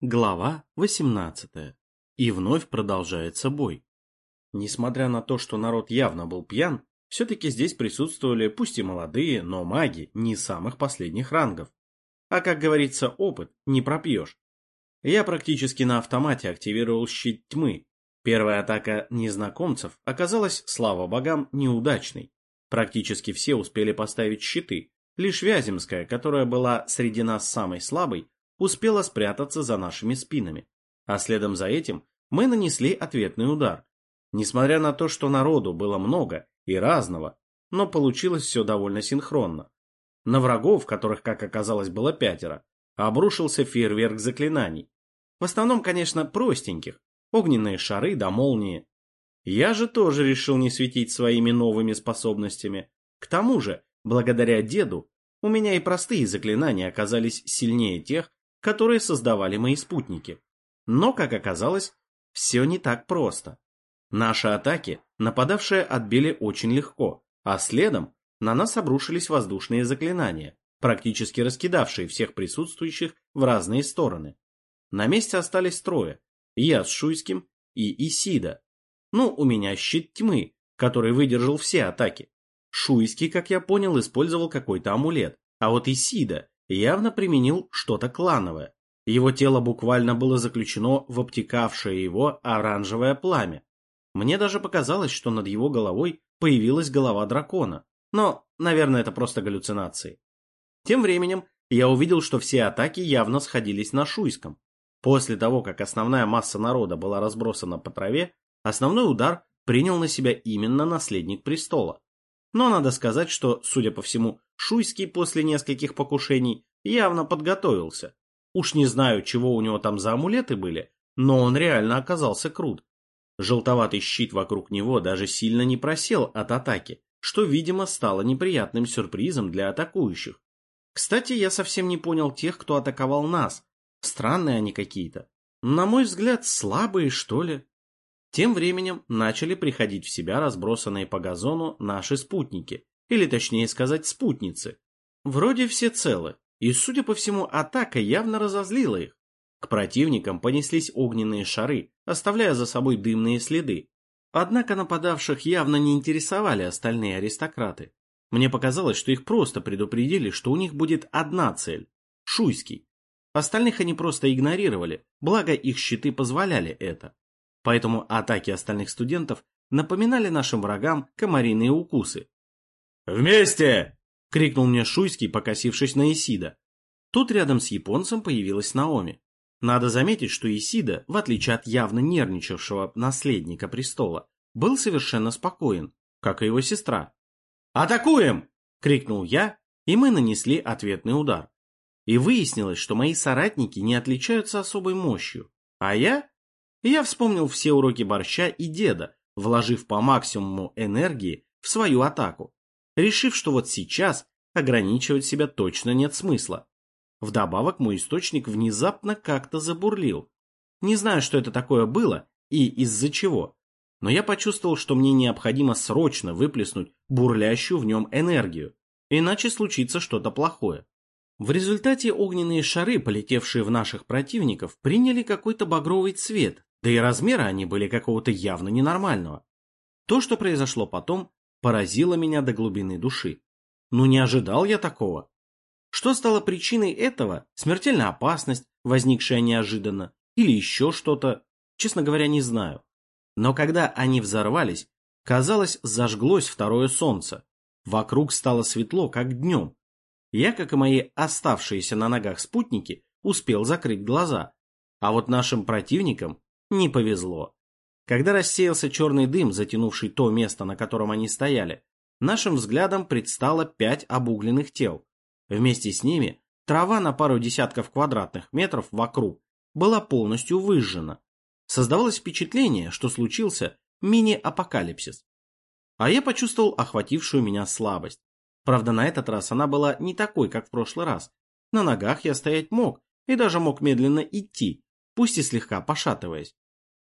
Глава 18. И вновь продолжается бой. Несмотря на то, что народ явно был пьян, все-таки здесь присутствовали пусть и молодые, но маги не самых последних рангов. А как говорится, опыт не пропьешь. Я практически на автомате активировал щит тьмы. Первая атака незнакомцев оказалась, слава богам, неудачной. Практически все успели поставить щиты, лишь Вяземская, которая была среди нас самой слабой, успела спрятаться за нашими спинами. А следом за этим мы нанесли ответный удар. Несмотря на то, что народу было много и разного, но получилось все довольно синхронно. На врагов, которых, как оказалось, было пятеро, обрушился фейерверк заклинаний. В основном, конечно, простеньких, огненные шары да молнии. Я же тоже решил не светить своими новыми способностями. К тому же, благодаря деду, у меня и простые заклинания оказались сильнее тех, которые создавали мои спутники. Но, как оказалось, все не так просто. Наши атаки нападавшие отбили очень легко, а следом на нас обрушились воздушные заклинания, практически раскидавшие всех присутствующих в разные стороны. На месте остались трое, я с Шуйским и Исида. Ну, у меня щит тьмы, который выдержал все атаки. Шуйский, как я понял, использовал какой-то амулет, а вот Исида явно применил что-то клановое. Его тело буквально было заключено в обтекавшее его оранжевое пламя. Мне даже показалось, что над его головой появилась голова дракона. Но, наверное, это просто галлюцинации. Тем временем я увидел, что все атаки явно сходились на Шуйском. После того, как основная масса народа была разбросана по траве, основной удар принял на себя именно наследник престола. Но надо сказать, что, судя по всему, Шуйский после нескольких покушений явно подготовился. Уж не знаю, чего у него там за амулеты были, но он реально оказался крут. Желтоватый щит вокруг него даже сильно не просел от атаки, что, видимо, стало неприятным сюрпризом для атакующих. Кстати, я совсем не понял тех, кто атаковал нас. Странные они какие-то. На мой взгляд, слабые, что ли. Тем временем начали приходить в себя разбросанные по газону наши спутники, или точнее сказать спутницы. Вроде все целы, и, судя по всему, атака явно разозлила их. К противникам понеслись огненные шары, оставляя за собой дымные следы. Однако нападавших явно не интересовали остальные аристократы. Мне показалось, что их просто предупредили, что у них будет одна цель – Шуйский. Остальных они просто игнорировали, благо их щиты позволяли это. Поэтому атаки остальных студентов напоминали нашим врагам комариные укусы. «Вместе!» — крикнул мне Шуйский, покосившись на Исида. Тут рядом с японцем появилась Наоми. Надо заметить, что Исида, в отличие от явно нервничавшего наследника престола, был совершенно спокоен, как и его сестра. «Атакуем!» — крикнул я, и мы нанесли ответный удар. И выяснилось, что мои соратники не отличаются особой мощью, а я я вспомнил все уроки борща и деда, вложив по максимуму энергии в свою атаку, решив, что вот сейчас ограничивать себя точно нет смысла. Вдобавок мой источник внезапно как-то забурлил. Не знаю, что это такое было и из-за чего, но я почувствовал, что мне необходимо срочно выплеснуть бурлящую в нем энергию, иначе случится что-то плохое. В результате огненные шары, полетевшие в наших противников, приняли какой-то багровый цвет, да и размеры они были какого-то явно ненормального. То, что произошло потом, поразило меня до глубины души. Ну не ожидал я такого. Что стало причиной этого? Смертельная опасность, возникшая неожиданно, или еще что-то? Честно говоря, не знаю. Но когда они взорвались, казалось, зажглось второе солнце. Вокруг стало светло, как днем. Я, как и мои оставшиеся на ногах спутники, успел закрыть глаза. А вот нашим противникам не повезло. Когда рассеялся черный дым, затянувший то место, на котором они стояли, нашим взглядом предстало пять обугленных тел. Вместе с ними трава на пару десятков квадратных метров вокруг была полностью выжжена. Создавалось впечатление, что случился мини-апокалипсис. А я почувствовал охватившую меня слабость. Правда, на этот раз она была не такой, как в прошлый раз. На ногах я стоять мог и даже мог медленно идти, пусть и слегка пошатываясь.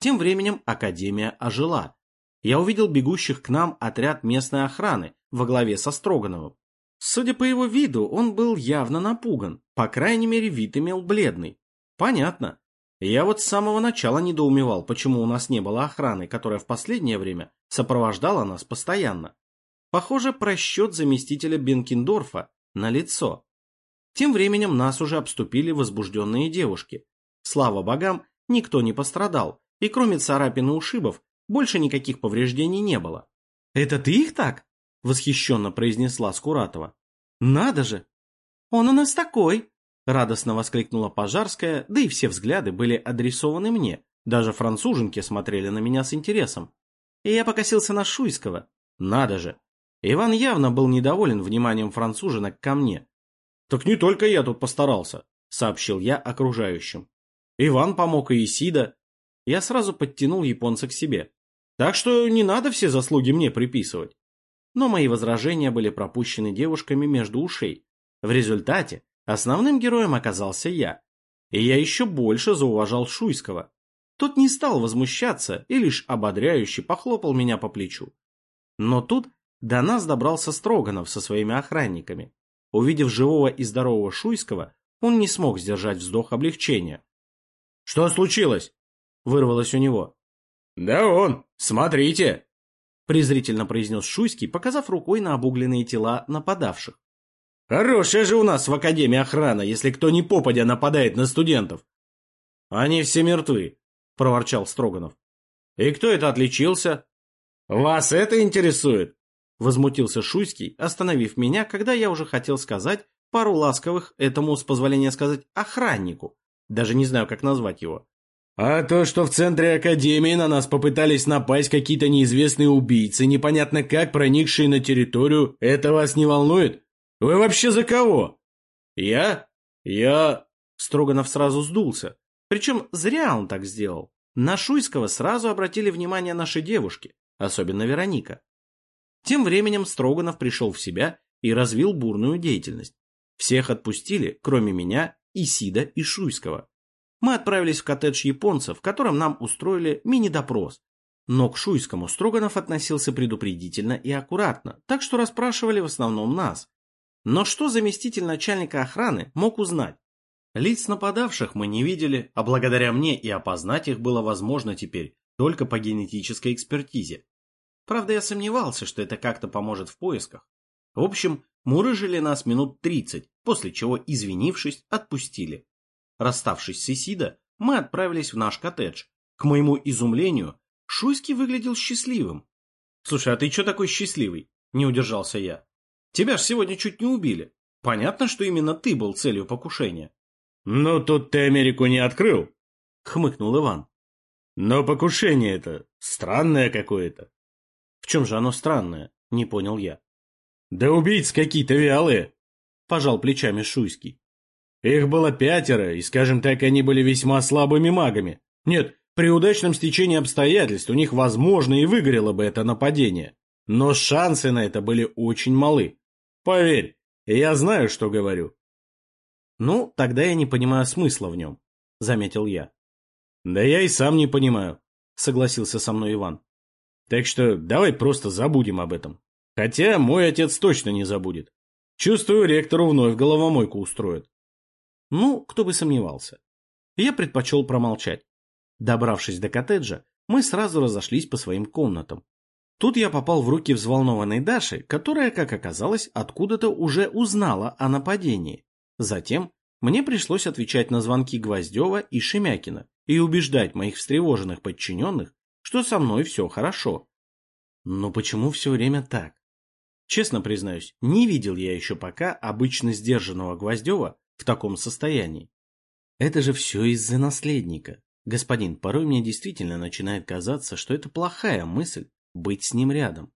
Тем временем Академия ожила. Я увидел бегущих к нам отряд местной охраны во главе со Строгановым. Судя по его виду, он был явно напуган, по крайней мере вид имел бледный. Понятно, Я вот с самого начала недоумевал, почему у нас не было охраны, которая в последнее время сопровождала нас постоянно. Похоже, просчет заместителя Бенкендорфа на лицо. Тем временем нас уже обступили возбужденные девушки. Слава богам, никто не пострадал, и кроме царапин и ушибов, больше никаких повреждений не было. «Это ты их так?» — восхищенно произнесла Скуратова. «Надо же! Он у нас такой!» — радостно воскликнула Пожарская, да и все взгляды были адресованы мне. Даже француженки смотрели на меня с интересом. И я покосился на Шуйского. Надо же! Иван явно был недоволен вниманием француженок ко мне. «Так не только я тут постарался», — сообщил я окружающим. Иван помог и Исида. Я сразу подтянул японца к себе. Так что не надо все заслуги мне приписывать. Но мои возражения были пропущены девушками между ушей. В результате основным героем оказался я. И я еще больше зауважал Шуйского. Тот не стал возмущаться и лишь ободряюще похлопал меня по плечу. Но тут до нас добрался Строганов со своими охранниками. Увидев живого и здорового Шуйского, он не смог сдержать вздох облегчения. «Что случилось?» — вырвалось у него. «Да он, смотрите!» — презрительно произнес Шуйский, показав рукой на обугленные тела нападавших. «Хорошая же у нас в Академии охрана, если кто ни попадя нападает на студентов!» «Они все мертвы», — проворчал Строганов. «И кто это отличился?» «Вас это интересует?» — возмутился Шуйский, остановив меня, когда я уже хотел сказать пару ласковых этому, с позволения сказать, охраннику. Даже не знаю, как назвать его. А то, что в центре Академии на нас попытались напасть какие-то неизвестные убийцы, непонятно как проникшие на территорию, это вас не волнует? Вы вообще за кого? Я? Я... Строганов сразу сдулся. Причем зря он так сделал. На Шуйского сразу обратили внимание наши девушки, особенно Вероника. Тем временем Строганов пришел в себя и развил бурную деятельность. Всех отпустили, кроме меня, Исида и Шуйского мы отправились в коттедж японцев, в котором нам устроили мини-допрос. Но к Шуйскому Строганов относился предупредительно и аккуратно, так что расспрашивали в основном нас. Но что заместитель начальника охраны мог узнать? Лиц нападавших мы не видели, а благодаря мне и опознать их было возможно теперь только по генетической экспертизе. Правда, я сомневался, что это как-то поможет в поисках. В общем, мурыжили нас минут тридцать, после чего, извинившись, отпустили. Расставшись с Исида, мы отправились в наш коттедж. К моему изумлению, Шуйский выглядел счастливым. «Слушай, а ты что такой счастливый?» – не удержался я. «Тебя ж сегодня чуть не убили. Понятно, что именно ты был целью покушения». «Ну, тут ты Америку не открыл», — хмыкнул Иван. «Но покушение это странное какое-то». «В чем же оно странное?» — не понял я. «Да убийцы какие-то вялые», — пожал плечами Шуйский. Их было пятеро, и, скажем так, они были весьма слабыми магами. Нет, при удачном стечении обстоятельств у них, возможно, и выгорело бы это нападение. Но шансы на это были очень малы. Поверь, я знаю, что говорю. Ну, тогда я не понимаю смысла в нем, заметил я. Да я и сам не понимаю, согласился со мной Иван. Так что давай просто забудем об этом. Хотя мой отец точно не забудет. Чувствую, ректору вновь головомойку устроит. Ну, кто бы сомневался. Я предпочел промолчать. Добравшись до коттеджа, мы сразу разошлись по своим комнатам. Тут я попал в руки взволнованной Даши, которая, как оказалось, откуда-то уже узнала о нападении. Затем мне пришлось отвечать на звонки Гвоздева и Шемякина и убеждать моих встревоженных подчиненных, что со мной все хорошо. Но почему все время так? Честно признаюсь, не видел я еще пока обычно сдержанного Гвоздева в таком состоянии. Это же все из-за наследника. Господин, порой мне действительно начинает казаться, что это плохая мысль быть с ним рядом.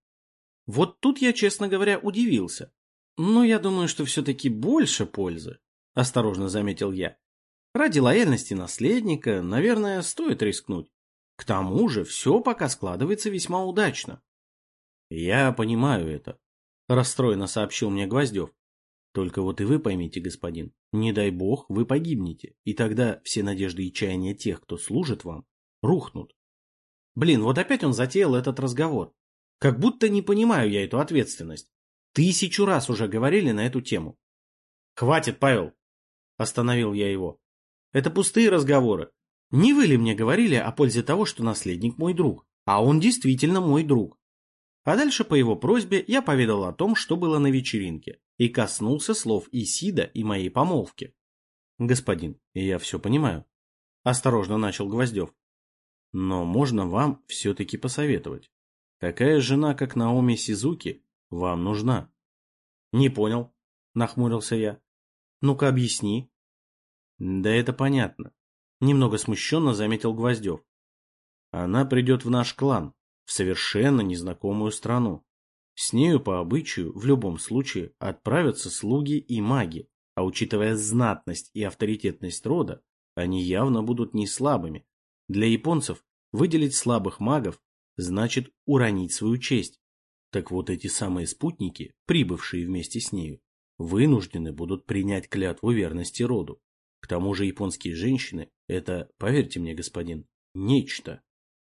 Вот тут я, честно говоря, удивился. Но я думаю, что все-таки больше пользы, осторожно заметил я. Ради лояльности наследника, наверное, стоит рискнуть. К тому же все пока складывается весьма удачно. Я понимаю это, расстроенно сообщил мне Гвоздев. Только вот и вы поймите, господин, не дай бог, вы погибнете, и тогда все надежды и чаяния тех, кто служит вам, рухнут. Блин, вот опять он затеял этот разговор. Как будто не понимаю я эту ответственность. Тысячу раз уже говорили на эту тему. Хватит, Павел, остановил я его. Это пустые разговоры. Не вы ли мне говорили о пользе того, что наследник мой друг? А он действительно мой друг. А дальше по его просьбе я поведал о том, что было на вечеринке, и коснулся слов Исида и моей помолвки. Господин, я все понимаю. Осторожно начал Гвоздев. Но можно вам все-таки посоветовать. Такая жена, как Наоми Сизуки, вам нужна. Не понял, нахмурился я. Ну-ка объясни. Да это понятно. Немного смущенно заметил Гвоздев. Она придет в наш клан, в совершенно незнакомую страну. С нею по обычаю в любом случае отправятся слуги и маги, а учитывая знатность и авторитетность рода, они явно будут не слабыми. Для японцев выделить слабых магов значит уронить свою честь. Так вот эти самые спутники, прибывшие вместе с нею, вынуждены будут принять клятву верности роду. К тому же японские женщины – это, поверьте мне, господин, нечто.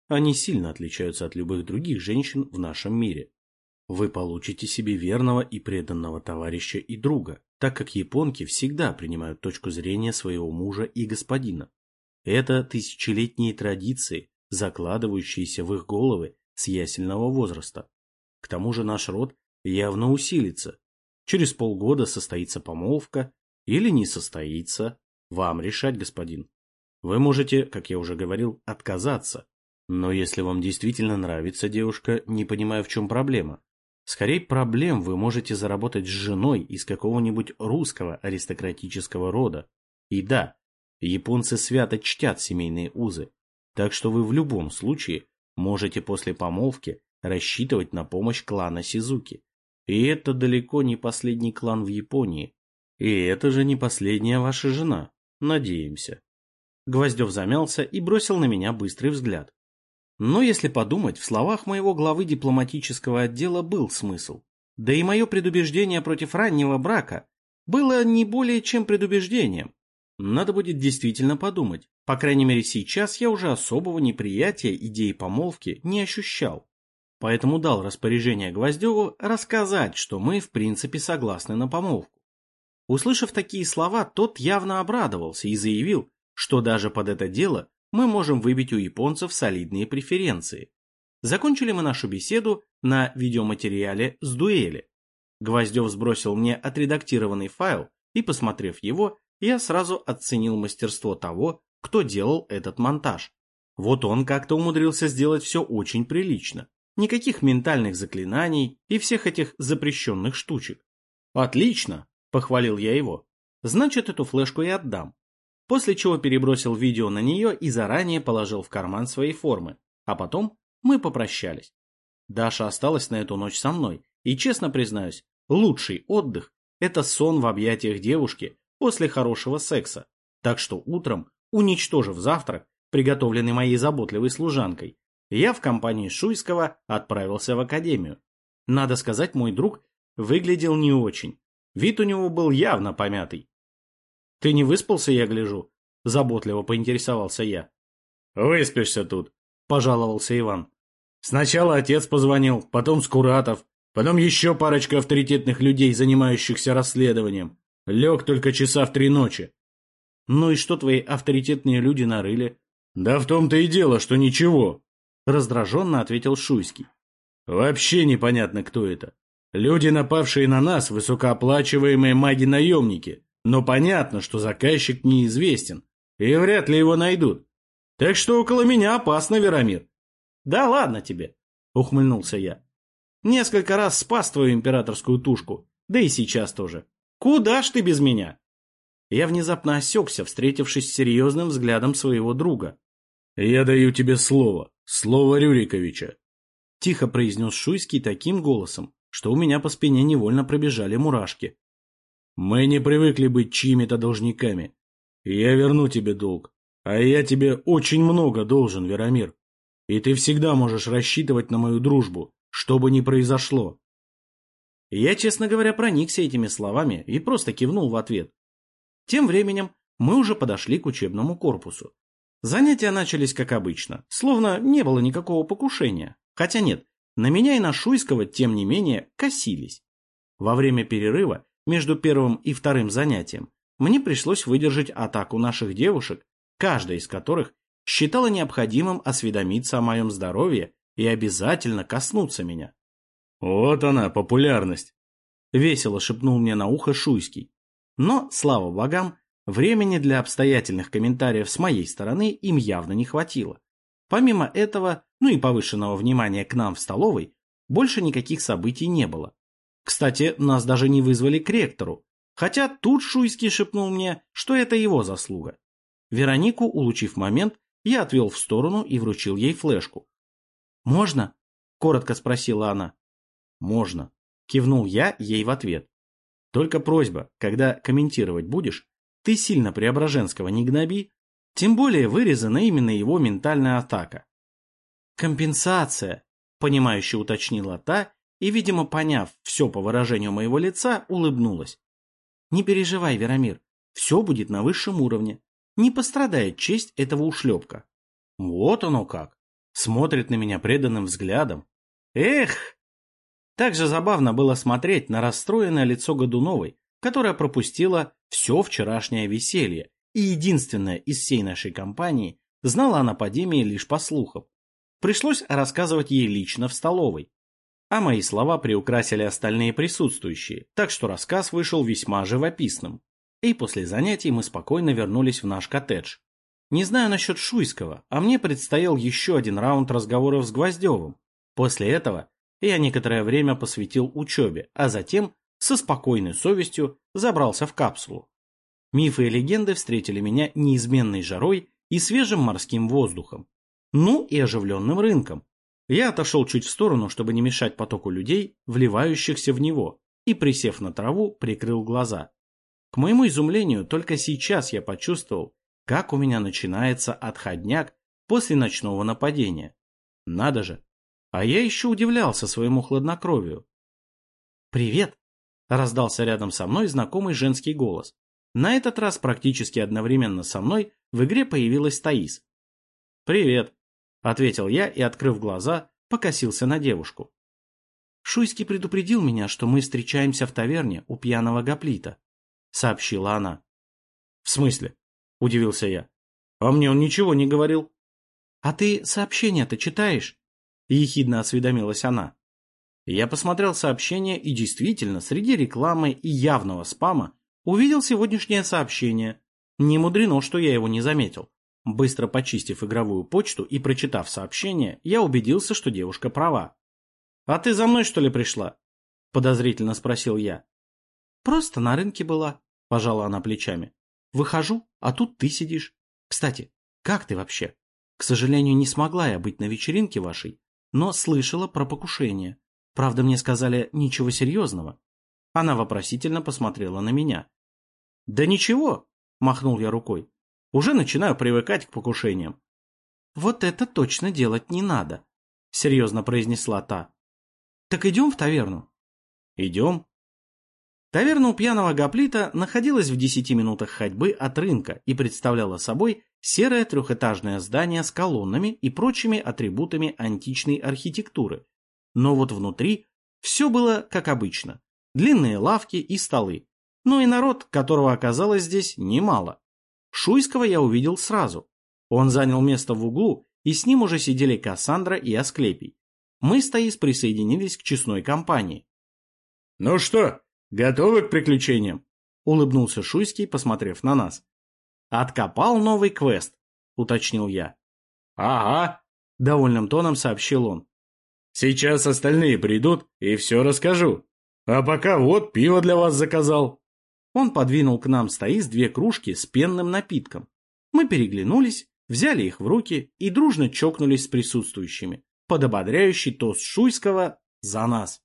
Они сильно отличаются от любых других женщин в нашем мире. Вы получите себе верного и преданного товарища и друга, так как японки всегда принимают точку зрения своего мужа и господина. Это тысячелетние традиции, закладывающиеся в их головы с ясельного возраста. К тому же наш род явно усилится. Через полгода состоится помолвка или не состоится. Вам решать, господин. Вы можете, как я уже говорил, отказаться. Но если вам действительно нравится девушка, не понимаю, в чем проблема. Скорее проблем вы можете заработать с женой из какого-нибудь русского аристократического рода. И да, японцы свято чтят семейные узы, так что вы в любом случае можете после помолвки рассчитывать на помощь клана Сизуки. И это далеко не последний клан в Японии. И это же не последняя ваша жена, надеемся. Гвоздев замялся и бросил на меня быстрый взгляд. Но если подумать, в словах моего главы дипломатического отдела был смысл. Да и мое предубеждение против раннего брака было не более чем предубеждением. Надо будет действительно подумать. По крайней мере сейчас я уже особого неприятия идеи помолвки не ощущал. Поэтому дал распоряжение Гвоздеву рассказать, что мы в принципе согласны на помолвку. Услышав такие слова, тот явно обрадовался и заявил, что даже под это дело мы можем выбить у японцев солидные преференции. Закончили мы нашу беседу на видеоматериале с дуэли. Гвоздев сбросил мне отредактированный файл, и, посмотрев его, я сразу оценил мастерство того, кто делал этот монтаж. Вот он как-то умудрился сделать все очень прилично. Никаких ментальных заклинаний и всех этих запрещенных штучек. «Отлично!» – похвалил я его. «Значит, эту флешку я отдам после чего перебросил видео на нее и заранее положил в карман своей формы, а потом мы попрощались. Даша осталась на эту ночь со мной, и, честно признаюсь, лучший отдых – это сон в объятиях девушки после хорошего секса, так что утром, уничтожив завтрак, приготовленный моей заботливой служанкой, я в компании Шуйского отправился в академию. Надо сказать, мой друг выглядел не очень. Вид у него был явно помятый, ты не выспался, я гляжу? Заботливо поинтересовался я. Выспишься тут, пожаловался Иван. Сначала отец позвонил, потом Скуратов, потом еще парочка авторитетных людей, занимающихся расследованием. Лег только часа в три ночи. Ну и что твои авторитетные люди нарыли? Да в том-то и дело, что ничего. Раздраженно ответил Шуйский. Вообще непонятно, кто это. Люди, напавшие на нас, высокооплачиваемые маги-наемники. Но понятно, что заказчик неизвестен, и вряд ли его найдут. Так что около меня опасно, Верамир. Да ладно тебе, ухмыльнулся я. Несколько раз спас твою императорскую тушку, да и сейчас тоже. Куда ж ты без меня? Я внезапно осекся, встретившись с серьезным взглядом своего друга. «Я даю тебе слово, слово Рюриковича», — тихо произнес Шуйский таким голосом, что у меня по спине невольно пробежали мурашки. Мы не привыкли быть чьими-то должниками. Я верну тебе долг. А я тебе очень много должен, Верамир. И ты всегда можешь рассчитывать на мою дружбу, что бы ни произошло. Я, честно говоря, проникся этими словами и просто кивнул в ответ. Тем временем мы уже подошли к учебному корпусу. Занятия начались как обычно, словно не было никакого покушения. Хотя нет, на меня и на Шуйского, тем не менее, косились. Во время перерыва между первым и вторым занятием, мне пришлось выдержать атаку наших девушек, каждая из которых считала необходимым осведомиться о моем здоровье и обязательно коснуться меня. «Вот она, популярность!» — весело шепнул мне на ухо Шуйский. Но, слава богам, времени для обстоятельных комментариев с моей стороны им явно не хватило. Помимо этого, ну и повышенного внимания к нам в столовой, больше никаких событий не было. Кстати, нас даже не вызвали к ректору, хотя тут Шуйский шепнул мне, что это его заслуга. Веронику, улучив момент, я отвел в сторону и вручил ей флешку. «Можно?» — коротко спросила она. «Можно», — кивнул я ей в ответ. «Только просьба, когда комментировать будешь, ты сильно Преображенского не гноби, тем более вырезана именно его ментальная атака». «Компенсация», — понимающе уточнила та и, видимо, поняв все по выражению моего лица, улыбнулась. «Не переживай, Веромир, все будет на высшем уровне не пострадает честь этого ушлепка. Вот оно как. Смотрит на меня преданным взглядом. Эх! Так же забавно было смотреть на расстроенное лицо Годуновой, которая пропустила все вчерашнее веселье и единственная из всей нашей компании знала о нападении лишь по слухам. Пришлось рассказывать ей лично в столовой. А мои слова приукрасили остальные присутствующие, так что рассказ вышел весьма живописным. И после занятий мы спокойно вернулись в наш коттедж. Не знаю насчет Шуйского, а мне предстоял еще один раунд разговоров с Гвоздевым. После этого я некоторое время посвятил учебе, а затем со спокойной совестью забрался в капсулу. Мифы и легенды встретили меня неизменной жарой и свежим морским воздухом. Ну и оживленным рынком. Я отошел чуть в сторону, чтобы не мешать потоку людей, вливающихся в него, и, присев на траву, прикрыл глаза. К моему изумлению, только сейчас я почувствовал, как у меня начинается отходняк после ночного нападения. Надо же. А я еще удивлялся своему хладнокровию. «Привет!» — раздался рядом со мной знакомый женский голос. На этот раз практически одновременно со мной в игре появилась Таис. «Привет!» — ответил я и, открыв глаза, покосился на девушку. Шуйский предупредил меня, что мы встречаемся в таверне у пьяного гоплита. — сообщила она. «В смысле?» — удивился я. «А мне он ничего не говорил». «А ты сообщения-то читаешь?» — ехидно осведомилась она. Я посмотрел сообщение и действительно, среди рекламы и явного спама, увидел сегодняшнее сообщение. Не мудрено, что я его не заметил. Быстро почистив игровую почту и прочитав сообщение, я убедился, что девушка права. «А ты за мной, что ли, пришла?» — подозрительно спросил я. Просто на рынке была, пожала она плечами. Выхожу, а тут ты сидишь. Кстати, как ты вообще? К сожалению, не смогла я быть на вечеринке вашей, но слышала про покушение. Правда, мне сказали ничего серьезного. Она вопросительно посмотрела на меня. Да ничего, махнул я рукой. Уже начинаю привыкать к покушениям. Вот это точно делать не надо, серьезно произнесла та. Так идем в таверну? Идем, Таверна у пьяного гоплита находилась в десяти минутах ходьбы от рынка и представляла собой серое трехэтажное здание с колоннами и прочими атрибутами античной архитектуры. Но вот внутри все было как обычно. Длинные лавки и столы. Ну и народ, которого оказалось здесь немало. Шуйского я увидел сразу. Он занял место в углу, и с ним уже сидели Кассандра и Асклепий. Мы с Таис присоединились к честной компании. «Ну что, «Готовы к приключениям?» — улыбнулся Шуйский, посмотрев на нас. «Откопал новый квест», — уточнил я. «Ага», — довольным тоном сообщил он. «Сейчас остальные придут и все расскажу. А пока вот пиво для вас заказал». Он подвинул к нам стоис две кружки с пенным напитком. Мы переглянулись, взяли их в руки и дружно чокнулись с присутствующими, под ободряющий тост Шуйского за нас.